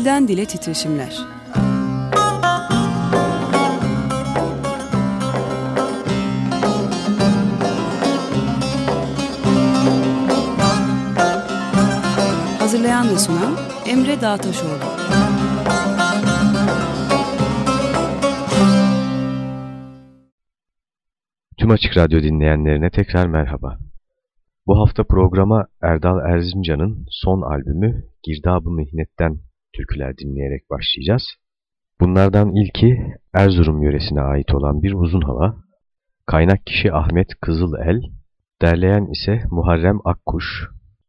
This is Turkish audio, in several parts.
Dilden Dile Titreşimler Hazırlayan ve sunan Emre Dağtaşoğlu Tüm Açık Radyo dinleyenlerine tekrar merhaba. Bu hafta programa Erdal Erzincan'ın son albümü Girdab-ı Mihnet'ten türküler dinleyerek başlayacağız. Bunlardan ilki Erzurum yöresine ait olan bir uzun hava. Kaynak kişi Ahmet Kızılel, derleyen ise Muharrem Akkuş.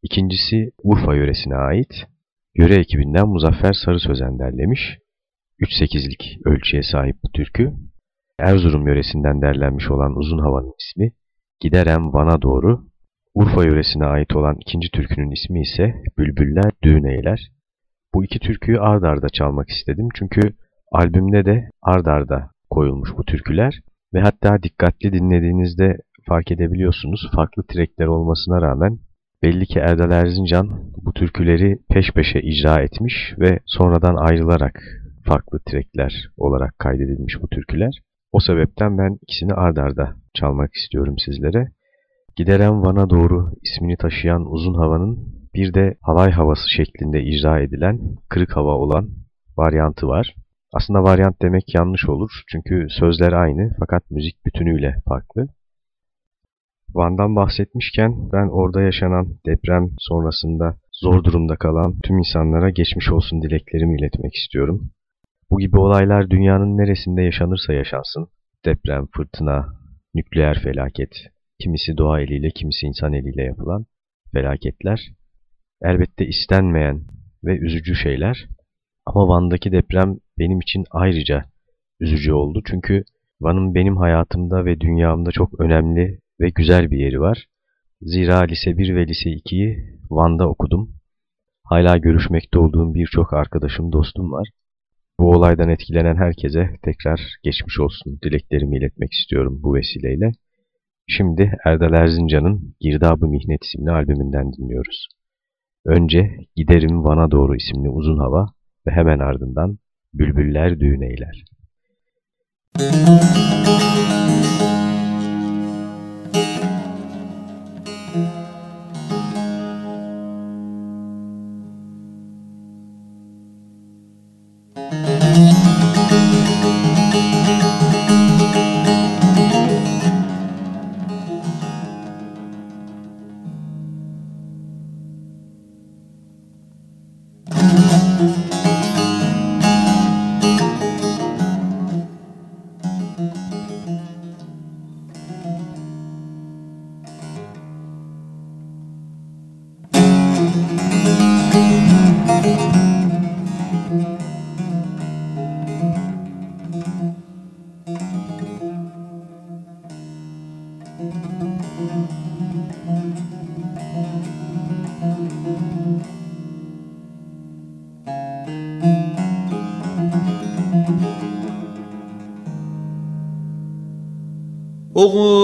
İkincisi Urfa yöresine ait. Yöre ekibinden Muzaffer Sarı Sözen derlemiş. 3-8'lik ölçüye sahip bu türkü. Erzurum yöresinden derlenmiş olan uzun havanın ismi Giderem Van'a doğru. Urfa yöresine ait olan ikinci türkünün ismi ise Bülbüller Düğün Eyler. Bu iki türküyü ard arda çalmak istedim çünkü albümde de ard arda koyulmuş bu türküler ve hatta dikkatli dinlediğinizde fark edebiliyorsunuz farklı trekler olmasına rağmen belli ki Erdal Erzincan bu türküleri peş peşe icra etmiş ve sonradan ayrılarak farklı trekler olarak kaydedilmiş bu türküler. O sebepten ben ikisini ard arda çalmak istiyorum sizlere. Giderem Van'a doğru ismini taşıyan uzun havanın bir de halay havası şeklinde icra edilen kırık hava olan varyantı var. Aslında varyant demek yanlış olur çünkü sözler aynı fakat müzik bütünüyle farklı. Van'dan bahsetmişken ben orada yaşanan deprem sonrasında zor durumda kalan tüm insanlara geçmiş olsun dileklerimi iletmek istiyorum. Bu gibi olaylar dünyanın neresinde yaşanırsa yaşansın, deprem, fırtına, nükleer felaket, kimisi doğa eliyle, kimisi insan eliyle yapılan felaketler elbette istenmeyen ve üzücü şeyler. Ama Van'daki deprem benim için ayrıca üzücü oldu. Çünkü Van'ın benim hayatımda ve dünyamda çok önemli ve güzel bir yeri var. Zira lise 1 ve lise 2'yi Van'da okudum. Hala görüşmekte olduğum birçok arkadaşım, dostum var. Bu olaydan etkilenen herkese tekrar geçmiş olsun dileklerimi iletmek istiyorum bu vesileyle. Şimdi Erdal Erzincan'ın Girdab-ı Mihnet isimli albümünden dinliyoruz. Önce Giderim Van'a Doğru isimli uzun hava ve hemen ardından Bülbüller Düğün Eyler. Müzik Oğul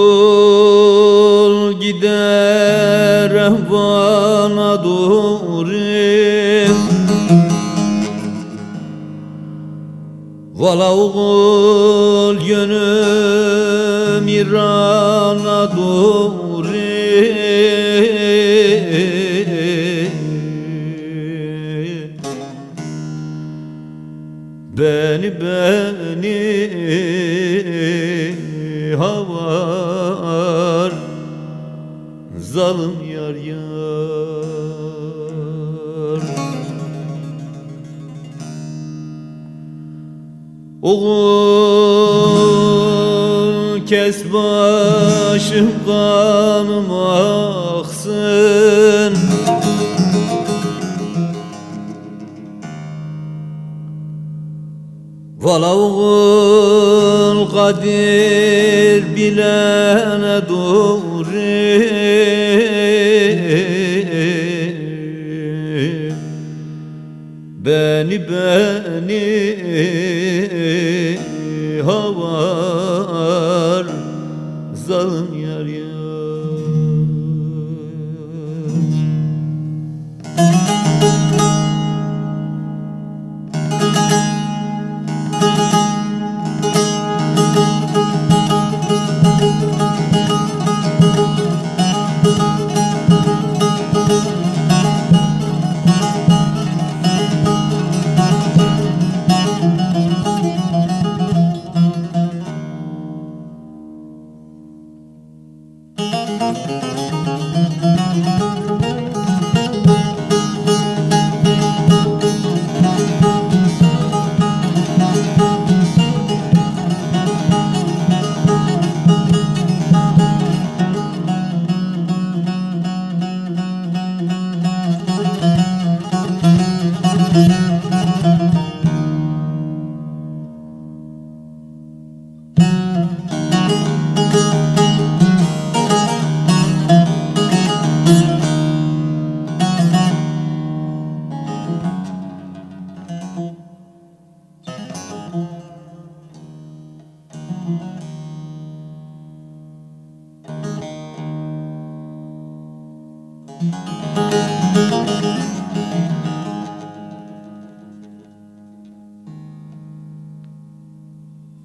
Beni beni havar zalim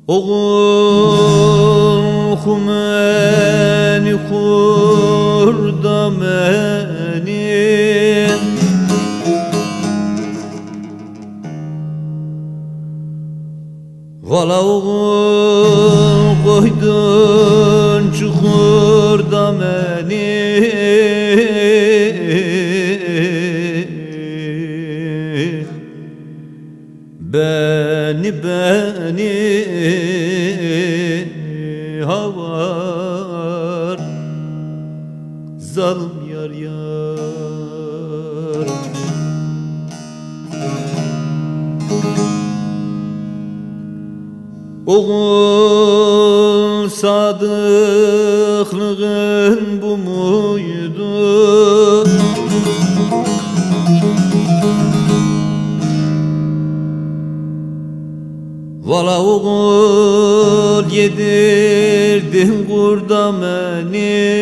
Oğul kumeni kurda meni. Vala oğul koydun çukurda meni. Beni beni Oğul sadıklığın bu muydu? Vala oğul yedirdin kurda beni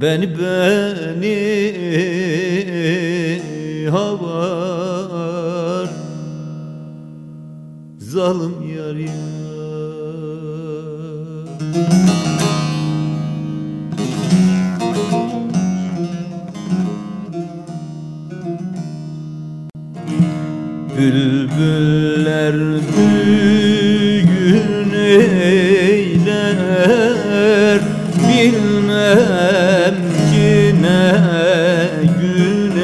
Beni beni Bilmem ki ne gün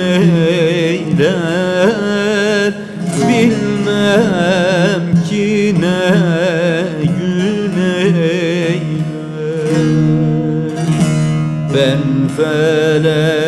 eyler Bilmem ki ne gün eyler Ben feleğe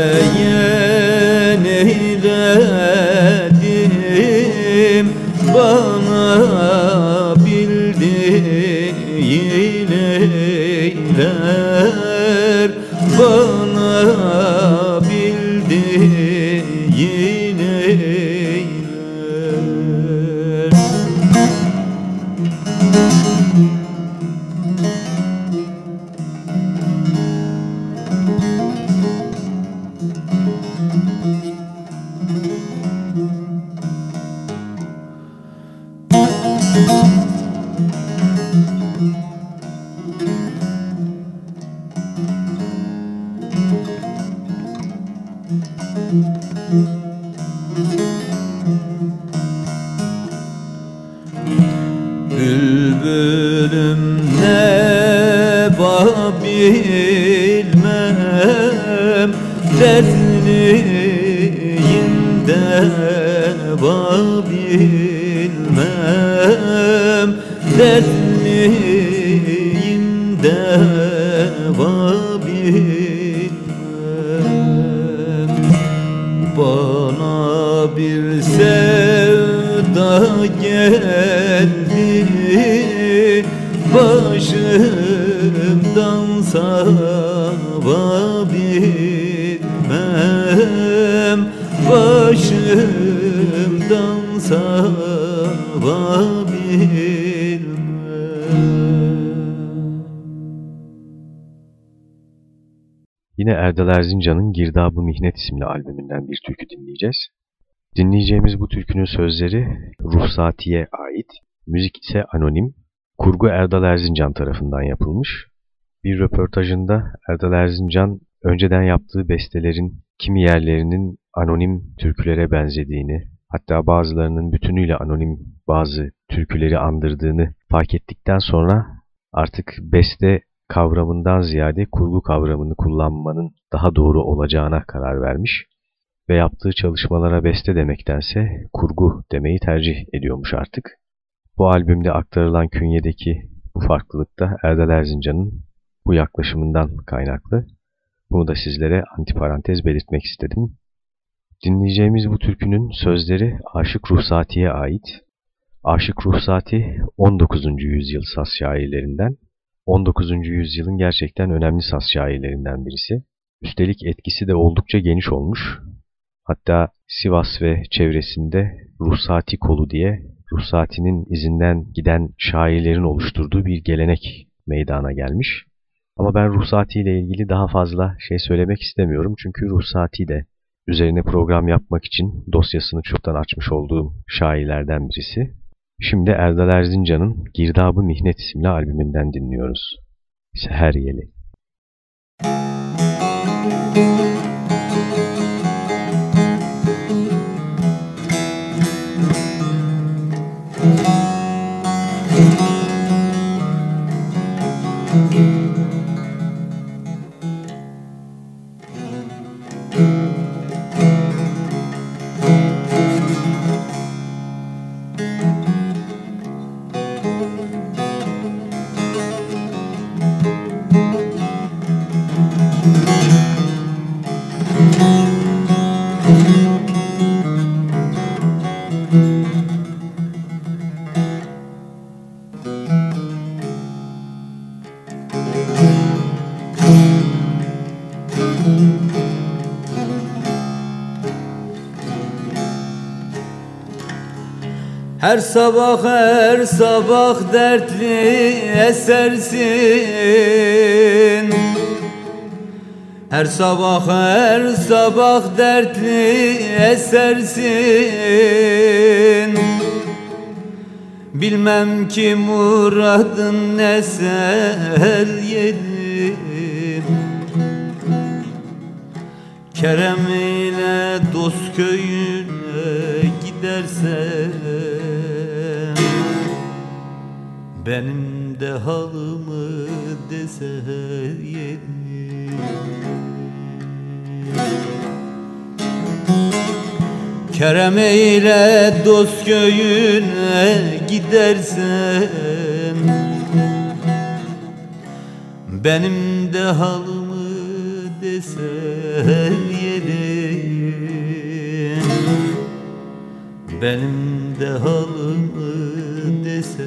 Başımdan savabilmem Başımdan savabilmem Yine Erdal Erzincan'ın Girdabı Mihnet isimli albümünden bir türkü dinleyeceğiz. Dinleyeceğimiz bu türkünün sözleri Ruhsati'ye ait, müzik ise anonim, kurgu Erdal Erzincan tarafından yapılmış. Bir röportajında Erdal Erzincan önceden yaptığı bestelerin kimi yerlerinin anonim türkülere benzediğini, hatta bazılarının bütünüyle anonim bazı türküleri andırdığını fark ettikten sonra artık beste kavramından ziyade kurgu kavramını kullanmanın daha doğru olacağına karar vermiş ve yaptığı çalışmalara beste demektense kurgu demeyi tercih ediyormuş artık. Bu albümde aktarılan künyedeki bu farklılık da Erdal Erzincan'ın bu yaklaşımından kaynaklı. Bunu da sizlere antiparantez belirtmek istedim. Dinleyeceğimiz bu türkünün sözleri Aşık Ruhsati'ye ait. Aşık Ruhsati 19. yüzyıl saz şairlerinden 19. yüzyılın gerçekten önemli saz şairlerinden birisi. Üstelik etkisi de oldukça geniş olmuş. Hatta Sivas ve çevresinde Ruhsati kolu diye Ruhsati'nin izinden giden şairlerin oluşturduğu bir gelenek meydana gelmiş. Ama ben Ruhsati ile ilgili daha fazla şey söylemek istemiyorum. Çünkü Ruhsati de üzerine program yapmak için dosyasını çoktan açmış olduğum şairlerden birisi. Şimdi Erdal Erzincan'ın Girdabı Mihnet isimli albümünden dinliyoruz. Seher Yeli. Müzik Her sabah her sabah dertli esersin. Her sabah her sabah dertli esersin. Bilmem ki muradın ne ser yerim. Kerem ile dost köyüne gidersen benim de halımı dese yedi Kerem eyle dost köyüne gidersen Benim de halımı dese yedi Benim de halımı dese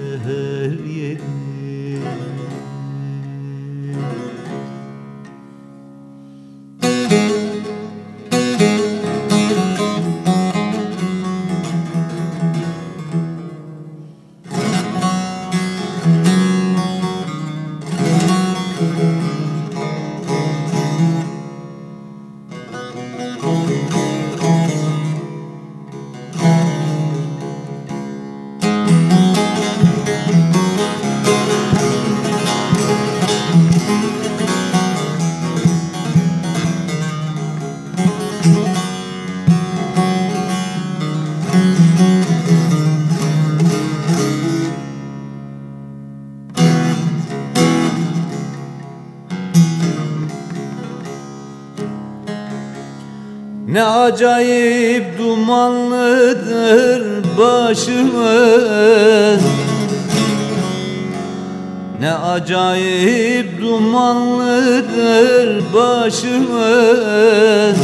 acayip dumanlıdır başımız. Ne acayip dumanlıdır başımız.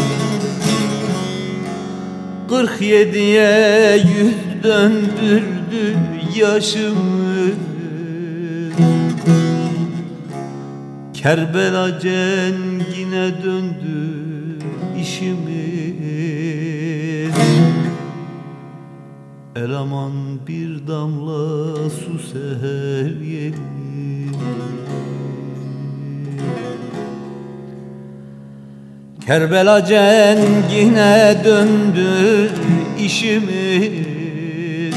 Kırk yediye yüz döndürdü yaşımı Kerbela cengine döndü işimiz El aman bir damla su seher yedi. Kerbela cengine döndü işimiz.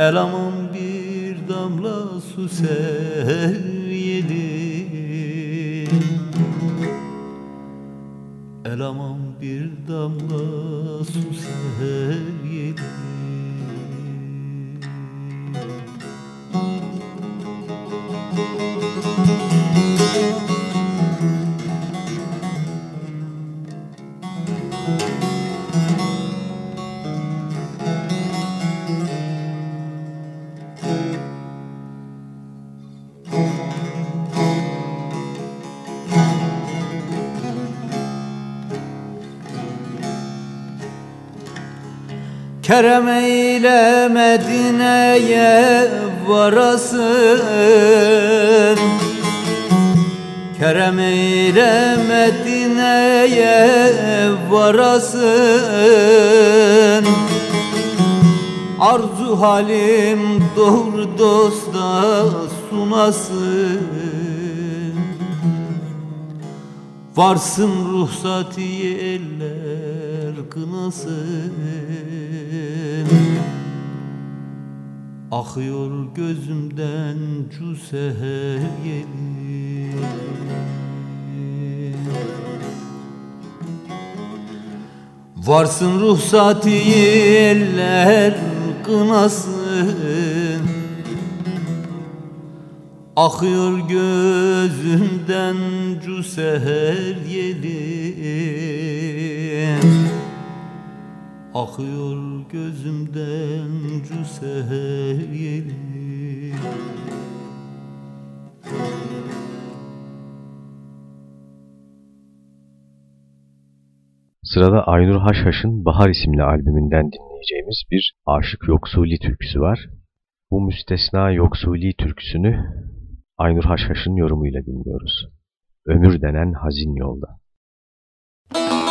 El aman bir damla su seher Aramam bir damla su seher yedi Kerem eyle Medine'ye varasın. Kerem eyle Medine'ye varasın. Arzu halim doğru dosta sunasın. Varsın ruhsati eller kınasın Akıyor gözümden cu seher yeli Varsın ruhsati eller kınasın. Akıyor gözümden cu seher yeli Akıyor gözümden cu seher yeli Sırada Aynur Haşhaş'ın Bahar isimli albümünden dinleyeceğimiz bir Aşık Yoksuli türküsü var. Bu müstesna Yoksuli türküsünü Aynur Haşhaş'ın yorumuyla dinliyoruz. Ömür denen hazin yolda. de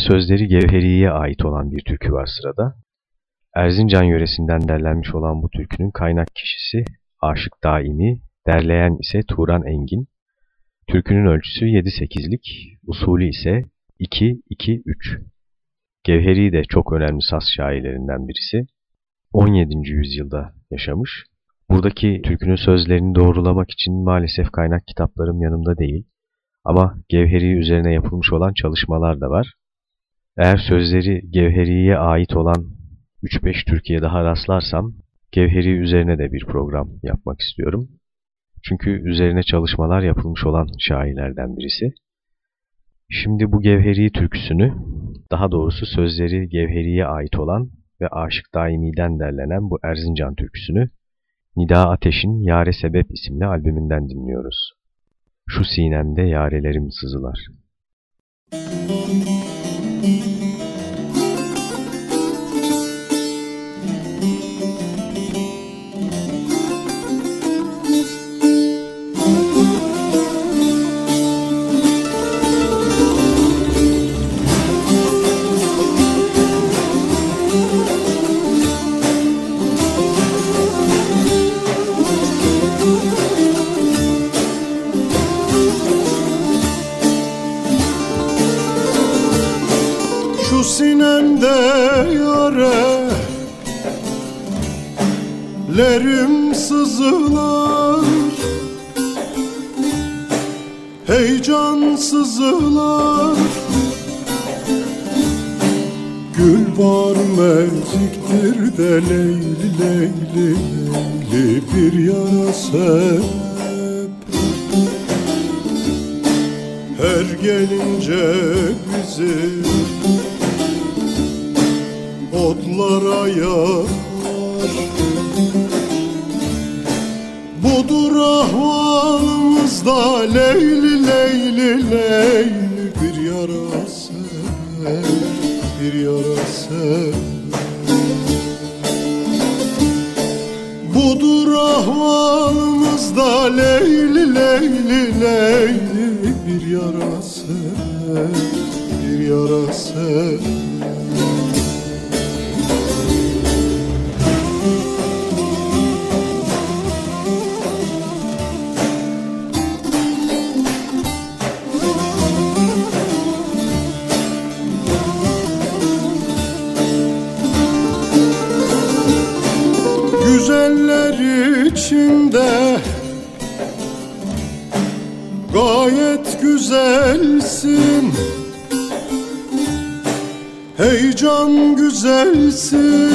sözleri Gevheri'ye ait olan bir türkü var sırada. Erzincan yöresinden derlenmiş olan bu türkünün kaynak kişisi Aşık Daimi, derleyen ise Turan Engin. Türkünün ölçüsü 7-8'lik, usulü ise 2-2-3. Gevheri de çok önemli saz şairlerinden birisi. 17. yüzyılda yaşamış. Buradaki türkünün sözlerini doğrulamak için maalesef kaynak kitaplarım yanımda değil. Ama Gevheri üzerine yapılmış olan çalışmalar da var. Eğer sözleri Gevheri'ye ait olan 3-5 Türkiye daha rastlarsam Gevheri üzerine de bir program yapmak istiyorum. Çünkü üzerine çalışmalar yapılmış olan şairlerden birisi. Şimdi bu Gevheri türküsünü, daha doğrusu sözleri Gevheri'ye ait olan ve Aşık Daimi'den derlenen bu Erzincan türküsünü Nida Ateş'in Yare Sebep isimli albümünden dinliyoruz. Şu sinemde yarelerim sızılar. Müzik Thank you. Lerim sızılar Heyecan sızılar Gül var mevciktir de leyli leyli leyli bir yara sebep Her gelince bizi otlara yar. Budur ahvalımızda leyli leyli leyli Bir yara sever, bir yara sever Budur ahvalımızda leyli leyli leyli Bir yara sever, bir yara sever Heyecan güzelsin.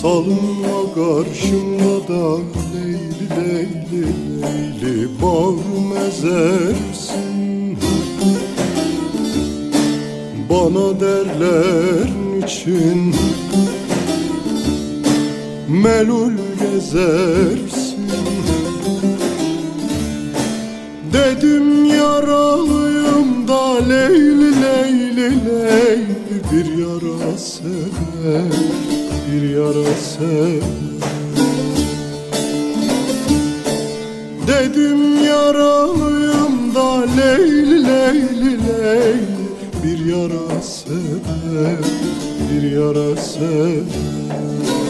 Salınma karşımda da Leyli leyli leyli Bağrım ezersin Bana derler için melul gezersin. Dedim yaralıyım da leyli leyli leyli Bir yara sever, bir yara sever Dedim yaralıyım da leyli leyli leyli Bir yara sever, bir yara sever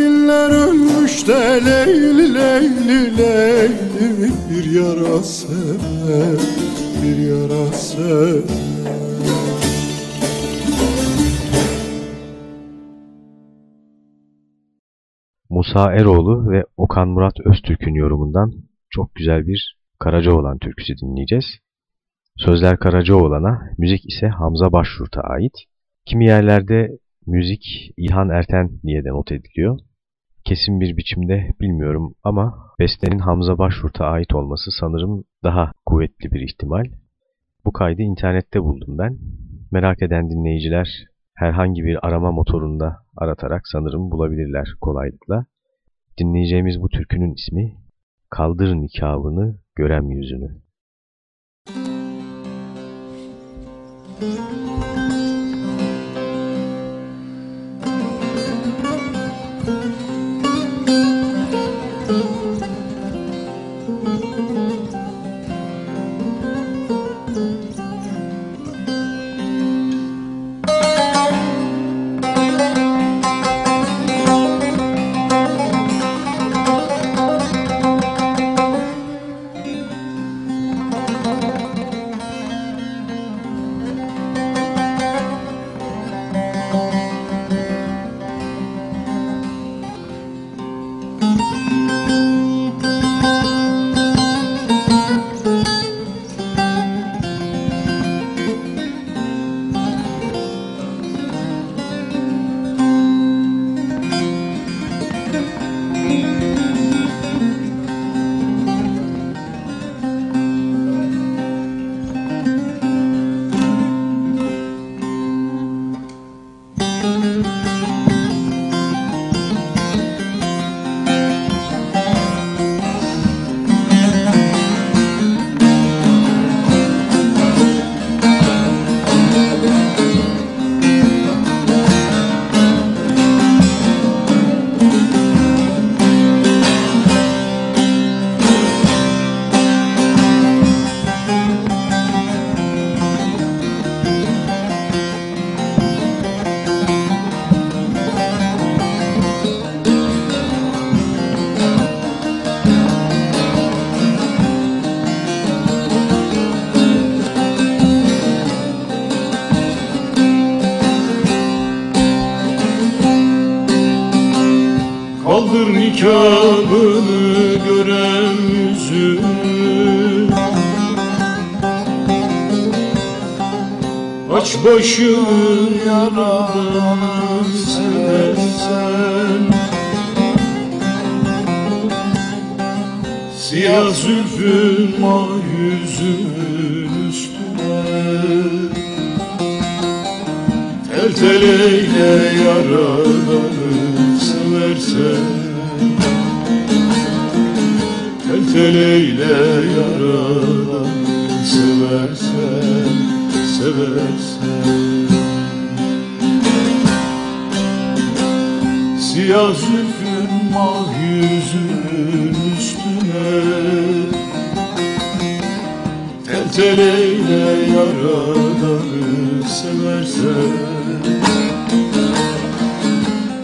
Desinler ölmüş de Leyli Leyli Leyli Bir yara sever, bir yara Musa Eroğlu ve Okan Murat Öztürk'ün yorumundan çok güzel bir Karacaoğlan türküsü dinleyeceğiz. Sözler Karacaoğlan'a, müzik ise Hamza Başyurt'a ait. Kimi yerlerde müzik İlhan Erten diye de not ediliyor. Kesin bir biçimde bilmiyorum ama bestenin Hamza Başyurt'a ait olması sanırım daha kuvvetli bir ihtimal. Bu kaydı internette buldum ben. Merak eden dinleyiciler herhangi bir arama motorunda aratarak sanırım bulabilirler kolaylıkla. Dinleyeceğimiz bu türkünün ismi Kaldır nikahını görem yüzünü. Müzik Aç başını yaradan seversen Siyah zülfün mah yüzün üstüne. Tel tel eyle yaradanı seversen. Tel eyle yaradan seversen, seversen. Siyah zülfün mah yüzün üstüne. Tel tel eyle yaradanı seversen.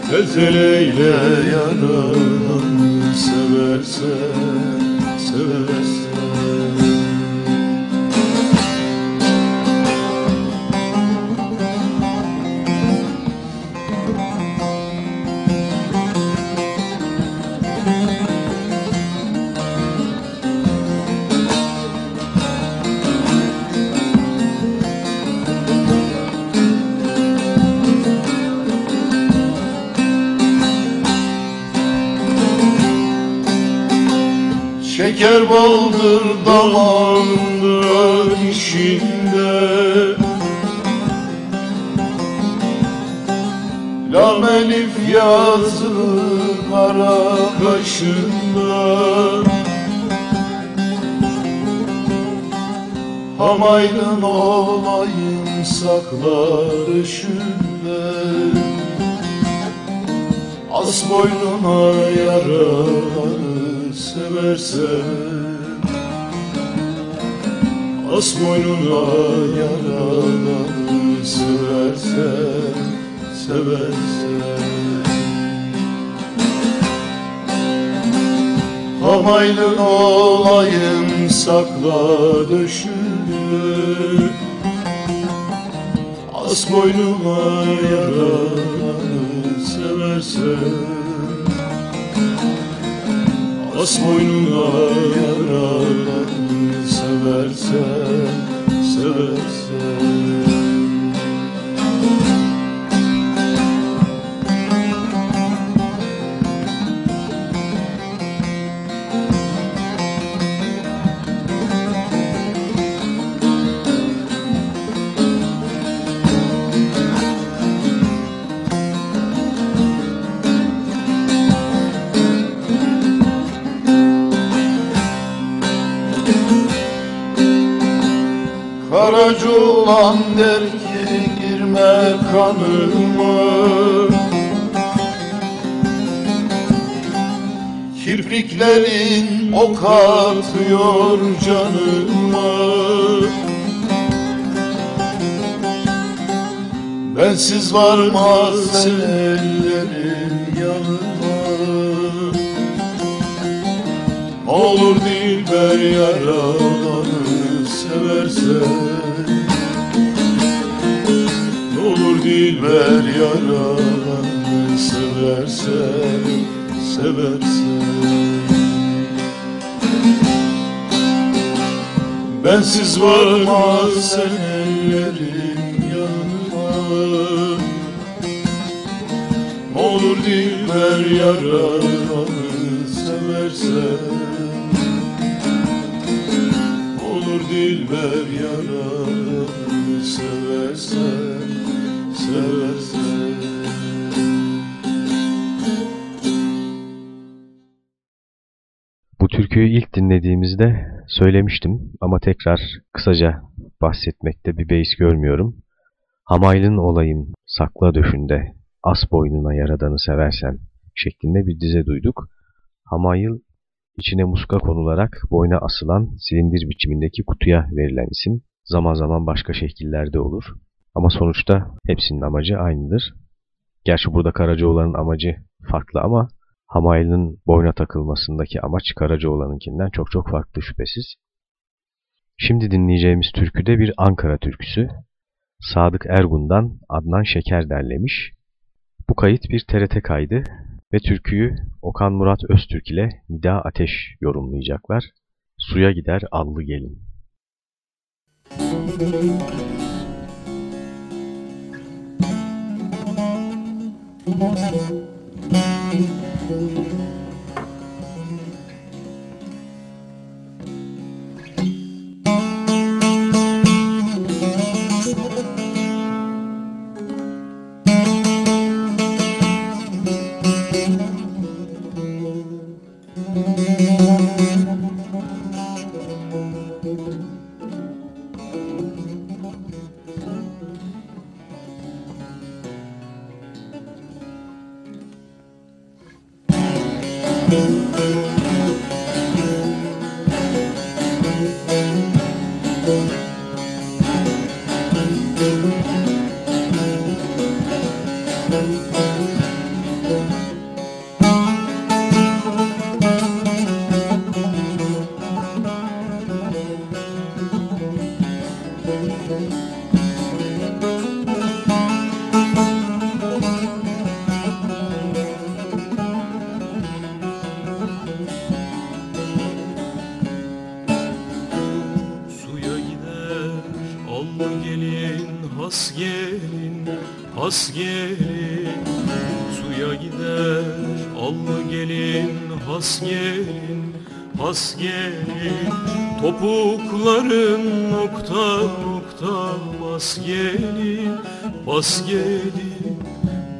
Tel tel eyle yaradanı seversen Şeker baldır damağında dişinde. Lam elif yazılı kara kaşında. Hamaydın olayım saklar üşünde As boynuna yaraları seversen As boynuna yaraları seversen Seversen. Hamaylın olayım sakla döşünü As boynuma yaraları seversen As boynuna yaraları seversen Seversen Olan der ki girme kanıma Kirpiklerin ok atıyor canıma Bensiz varmaz sen ellerin yanıma. Olur dilber yaradanı seversen dilber yaradanı seversen Seversen Bensiz varmaz sen ellerin yanıma. Olur dilber yaradanı seversen Olur dilber yaradanı seversen Seversen Bu türküyü ilk dinlediğimizde söylemiştim ama tekrar kısaca bahsetmekte bir beis görmüyorum. Hamaylın olayım sakla döşünde, as boynuna yaradanı seversen şeklinde bir dize duyduk. Hamayıl içine muska konularak boyna asılan silindir biçimindeki kutuya verilen isim. Zaman zaman başka şekillerde olur. Ama sonuçta hepsinin amacı aynıdır. Gerçi burada Karacaoğlan'ın amacı farklı ama Hamaylı'nın boyna takılmasındaki amaç Karacaoğlan'ınkinden çok çok farklı şüphesiz. Şimdi dinleyeceğimiz türkü de bir Ankara türküsü. Sadık Ergun'dan Adnan Şeker derlemiş. Bu kayıt bir TRT kaydı ve türküyü Okan Murat Öztürk ile Nida Ateş yorumlayacaklar. Suya gider allı gelin. Suya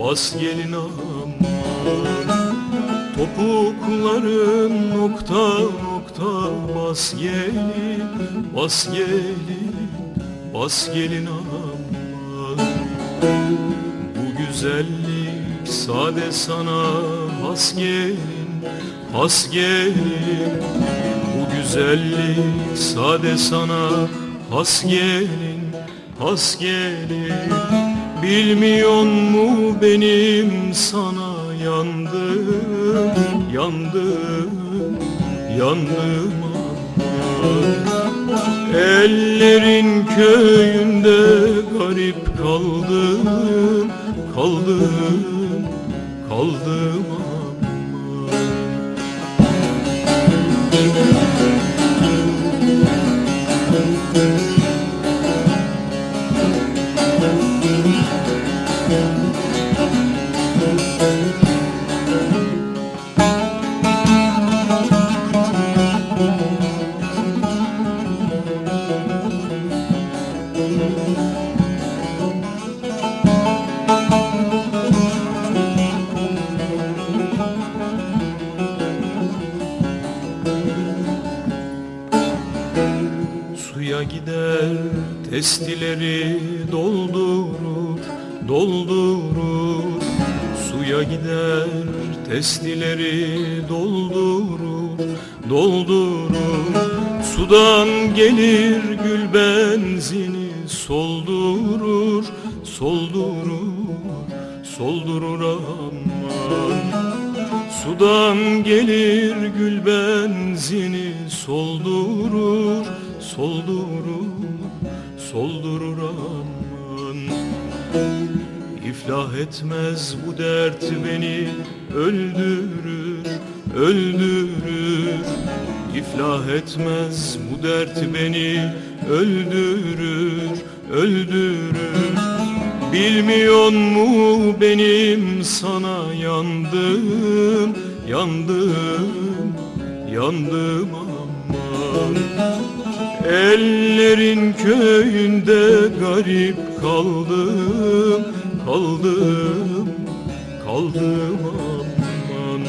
bas gelin aman Topukların nokta nokta bas gelin Bas gelin, bas gelin aman Bu güzellik sade sana has gelin Has gelin Bu güzellik sade sana has gelin Has gelin Bilmiyor mu benim sana yandım Yandım Yandım Ellerin köyünde garip kaldım Kaldım Kaldım Suya testileri doldurur, doldurur. Suya gider testileri doldurur, doldurur. Sudan gelir gül benzini soldurur, soldurur, soldurur aman. Sudan gelir İflah etmez bu dert beni. Öldürür, öldürür. İflah etmez bu dert beni. Öldürür, öldürür. Bilmiyor mu benim sana yandım, yandım, yandım aman? Ellerin köyünde garip kaldım, kaldım, kaldım aman.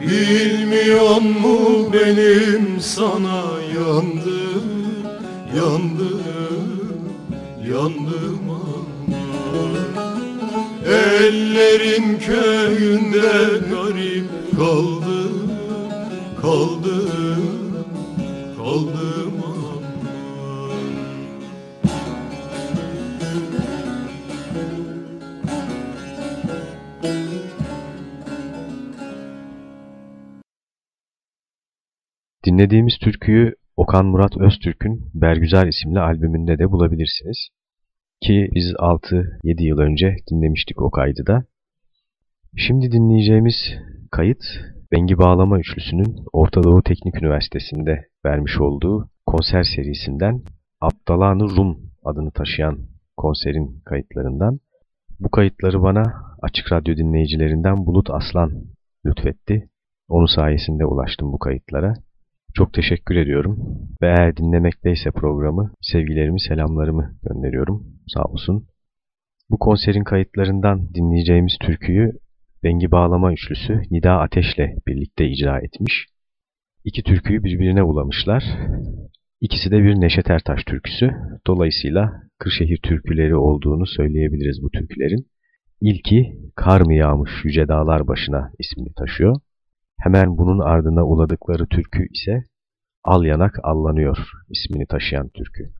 Bilmiyor mu benim sana yandım, yandım, yandım aman. Ellerin köyünde garip kaldım, kaldım, Dinlediğimiz türküyü Okan Murat Öztürk'ün Bergüzar isimli albümünde de bulabilirsiniz. Ki biz 6-7 yıl önce dinlemiştik o kaydı da. Şimdi dinleyeceğimiz kayıt Bengi Bağlama Üçlüsü'nün Orta Doğu Teknik Üniversitesi'nde vermiş olduğu konser serisinden Abdalanı Rum adını taşıyan konserin kayıtlarından. Bu kayıtları bana Açık Radyo dinleyicilerinden Bulut Aslan lütfetti. Onun sayesinde ulaştım bu kayıtlara. Çok teşekkür ediyorum ve eğer dinlemekteyse programı sevgilerimi, selamlarımı gönderiyorum. Sağ olsun. Bu konserin kayıtlarından dinleyeceğimiz türküyü Bengi Bağlama Üçlüsü Nida Ateş'le birlikte icra etmiş. İki türküyü birbirine ulamışlar. İkisi de bir Neşet Ertaş türküsü. Dolayısıyla Kırşehir türküleri olduğunu söyleyebiliriz bu türkülerin. İlki Kar mı yağmış yüce dağlar başına ismini taşıyor. Hemen bunun ardına uladıkları türkü ise Al yanak allanıyor ismini taşıyan türkü.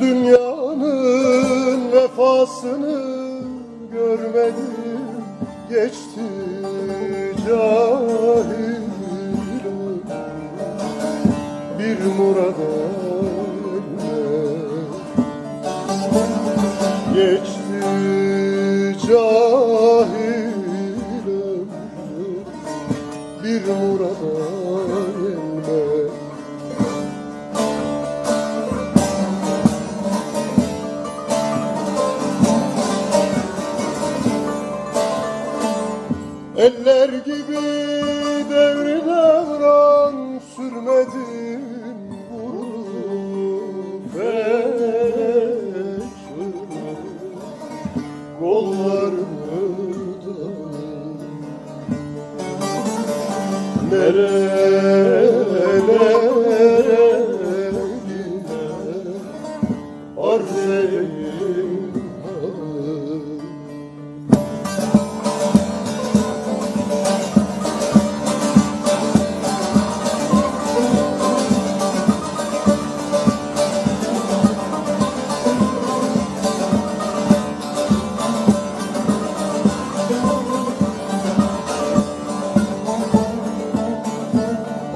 Dünyanın vefasını görmedim geçti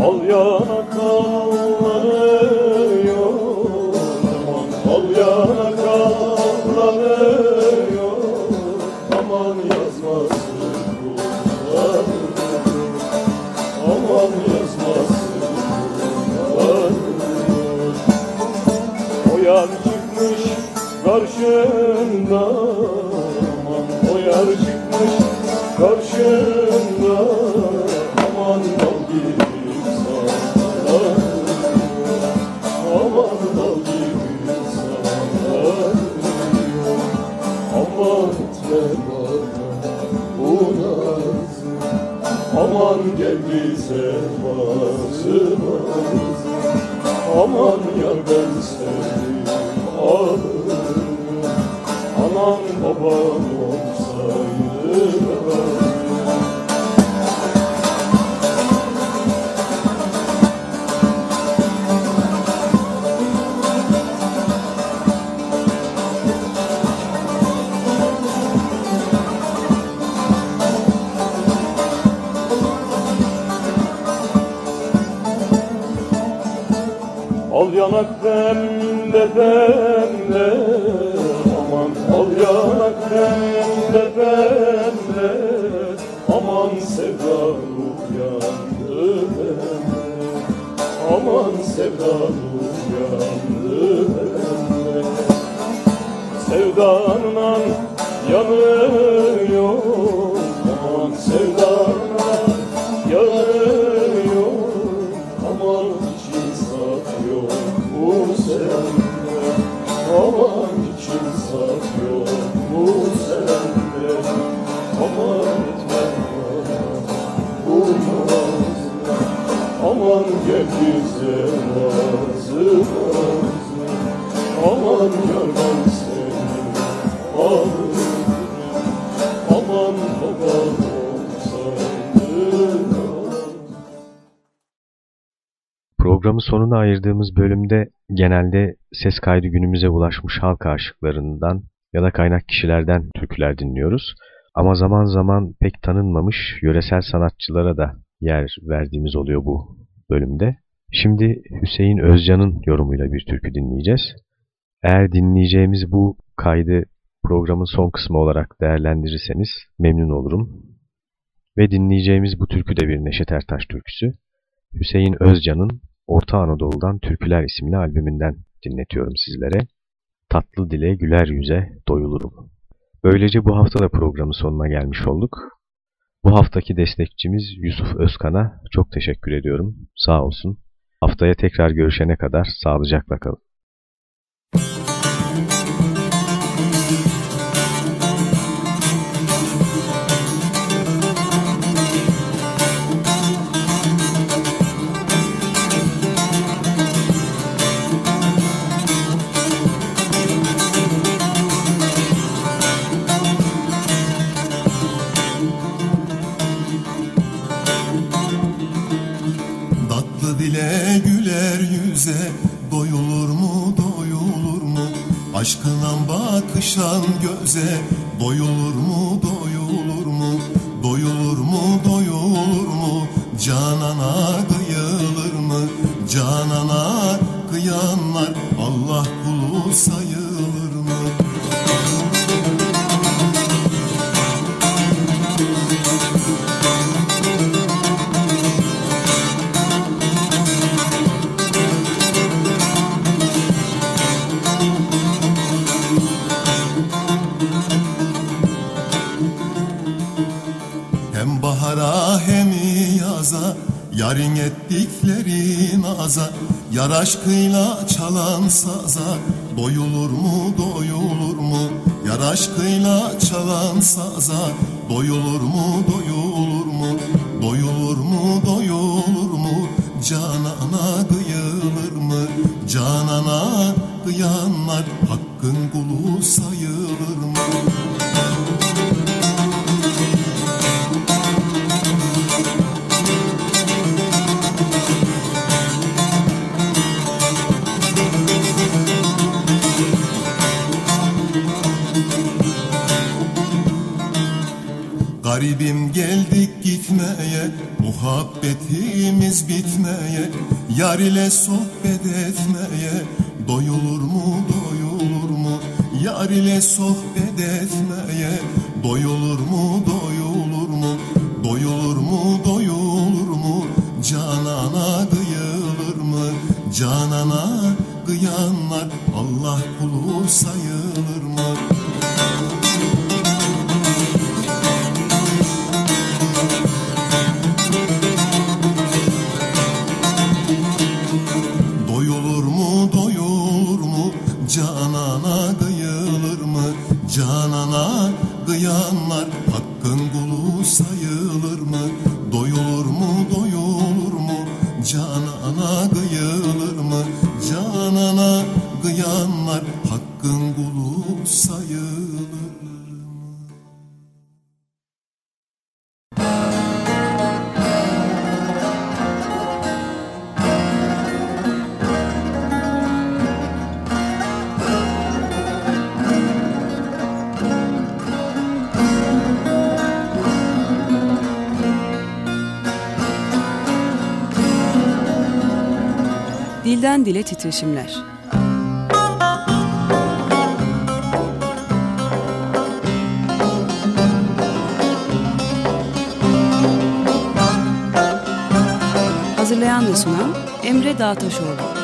Al yana kalanları bize bazı bazı Aman ya ben seni söylüyor Aman sevda. Sonuna ayırdığımız bölümde genelde ses kaydı günümüze ulaşmış halk aşıklarından ya da kaynak kişilerden türküler dinliyoruz. Ama zaman zaman pek tanınmamış yöresel sanatçılara da yer verdiğimiz oluyor bu bölümde. Şimdi Hüseyin Özcan'ın yorumuyla bir türkü dinleyeceğiz. Eğer dinleyeceğimiz bu kaydı programın son kısmı olarak değerlendirirseniz memnun olurum. Ve dinleyeceğimiz bu türkü de bir Neşet Ertaş türküsü. Hüseyin Özcan'ın Orta Anadolu'dan Türküler isimli albümünden dinletiyorum sizlere. Tatlı dile güler yüze doyulurum. Böylece bu hafta da programın sonuna gelmiş olduk. Bu haftaki destekçimiz Yusuf Özkan'a çok teşekkür ediyorum. Sağ olsun. Haftaya tekrar görüşene kadar sağlıcakla kalın. Göze Doyulur mu Yar aşkıyla çalan saza Doyulur mu doyulur mu? Yar aşkıyla çalan saza Doyulur mu doyulur mu Muhabbetimiz bitmeye Yar ile sohbet etmeye Doyulur mu doyulur mu? Yar ile sohbet etmeye Doyulur mu doyulur mu? Doyulur mu doyulur mu? Canana kıyılır mı? Canana kıyanlar Allah kulu sayılır titreşimler. Hazırlayan ve sunan Emre Dağtaşoğlu.